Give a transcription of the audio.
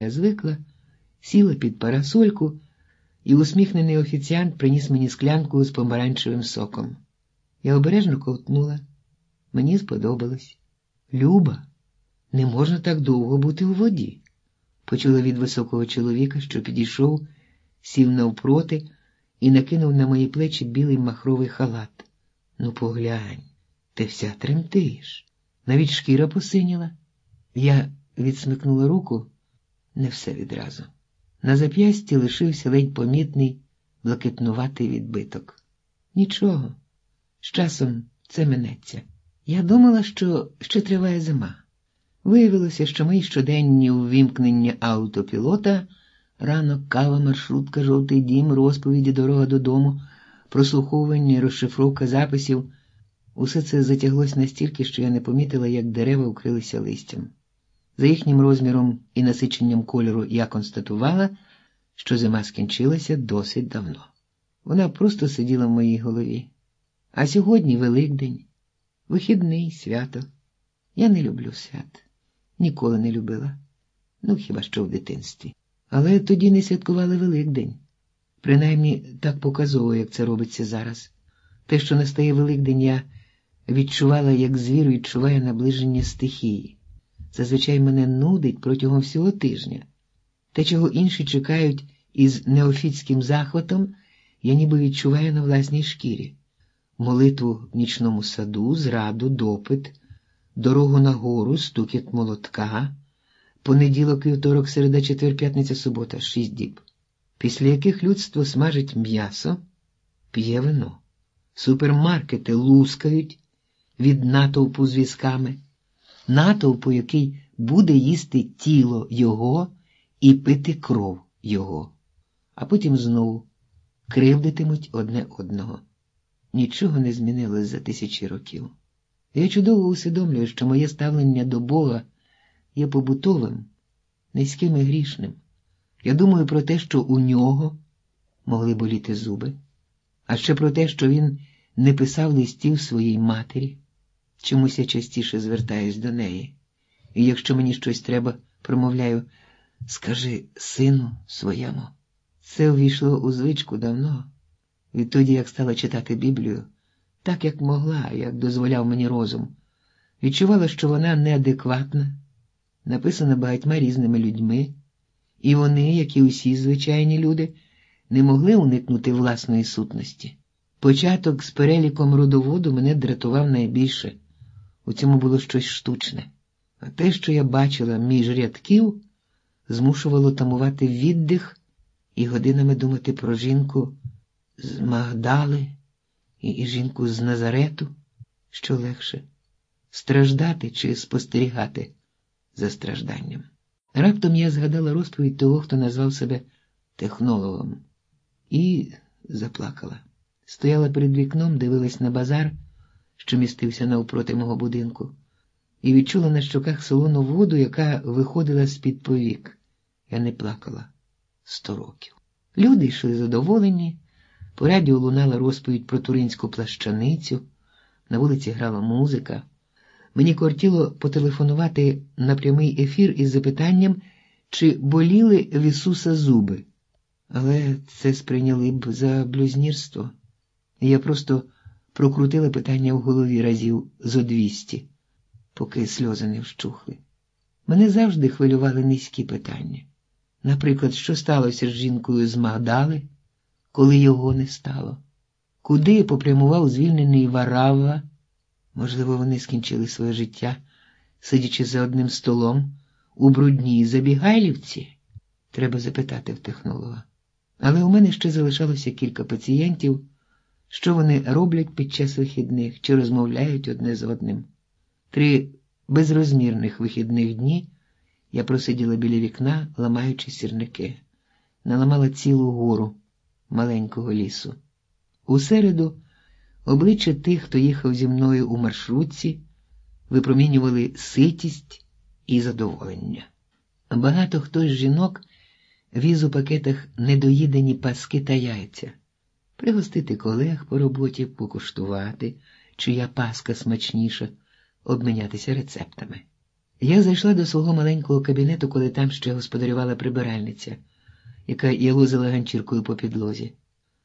Я звикла, сіла під парасольку, і усміхнений офіціант приніс мені склянку з помаранчевим соком. Я обережно ковтнула. Мені сподобалось. Люба, не можна так довго бути у воді. Почула від високого чоловіка, що підійшов, сів навпроти і накинув на мої плечі білий махровий халат. Ну, поглянь, ти вся тремтиш. Навіть шкіра посиніла. Я відсмикнула руку не все відразу. На зап'ясті лишився ледь помітний блакитнуватий відбиток. Нічого, з часом це минеться. Я думала, що ще триває зима. Виявилося, що мої щоденні увімкнення автопілота, ранок, кава, маршрутка, жовтий дім, розповіді, дорога додому, прослуховування, розшифровка записів. Усе це затяглось настільки, що я не помітила, як дерева укрилися листям. За їхнім розміром і насиченням кольору я констатувала, що зима скінчилася досить давно. Вона просто сиділа в моїй голові. А сьогодні Великдень, вихідний свято. Я не люблю свят, ніколи не любила. Ну, хіба що в дитинстві. Але тоді не святкували Великдень. Принаймні так показово, як це робиться зараз. Те, що настає Великдень, я відчувала, як звір відчуває наближення стихії. Зазвичай мене нудить протягом всього тижня. Те, чого інші чекають із неофітським захватом, я ніби відчуваю на власній шкірі. Молитву в нічному саду, зраду, допит, дорогу на гору, стукіт молотка, понеділок, вівторок, середа, четвер, п'ятниця, субота, шість діб, після яких людство смажить м'ясо, п'є вино, супермаркети лускають від натовпу з візками, натовпу, який буде їсти тіло його і пити кров його, а потім знову кривдитимуть одне одного. Нічого не змінилось за тисячі років. Я чудово усвідомлюю, що моє ставлення до Бога є побутовим, низьким і грішним. Я думаю про те, що у нього могли боліти зуби, а ще про те, що він не писав листів своїй матері. Чомусь я частіше звертаюсь до неї, і якщо мені щось треба, промовляю, скажи сину своєму. Це увійшло у звичку давно, відтоді як стала читати Біблію, так як могла, як дозволяв мені розум. Відчувала, що вона неадекватна, написана багатьма різними людьми, і вони, як і усі звичайні люди, не могли уникнути власної сутності. Початок з переліком родоводу мене дратував найбільше. У цьому було щось штучне, а те, що я бачила між рядків, змушувало тамувати віддих і годинами думати про жінку з Магдали і, жінку з Назарету, що легше страждати чи спостерігати за стражданням. Раптом я згадала розповідь того, хто назвав себе технологом, і заплакала. Стояла перед вікном, дивилась на базар, що містився навпроти мого будинку, і відчула на щоках солону воду, яка виходила з-під повік. Я не плакала сто років. Люди йшли задоволені, по радіо лунала розповідь про туринську плащаницю, на вулиці грала музика. Мені кортіло потелефонувати на прямий ефір із запитанням, чи боліли в Ісуса зуби, але це сприйняли б за блюзнірство. Я просто прокрутила питання в голові разів зо двісті, поки сльози не вщухли. Мене завжди хвилювали низькі питання. Наприклад, що сталося з жінкою з Магдали, коли його не стало? Куди попрямував звільнений Варава? Можливо, вони скінчили своє життя, сидячи за одним столом у брудній забігайлівці? Треба запитати в технолога. Але у мене ще залишалося кілька пацієнтів що вони роблять під час вихідних чи розмовляють одне з одним. Три безрозмірних вихідних дні я просиділа біля вікна, ламаючи сірники, наламала цілу гору маленького лісу. У середу обличчя тих, хто їхав зі мною у маршрутці, випромінювали ситість і задоволення. Багато хто з жінок віз у пакетах недоїдені паски та яйця пригостити колег по роботі, покуштувати, чия паска смачніша, обмінятися рецептами. Я зайшла до свого маленького кабінету, коли там ще господарювала прибиральниця, яка ялозила ганчіркою по підлозі.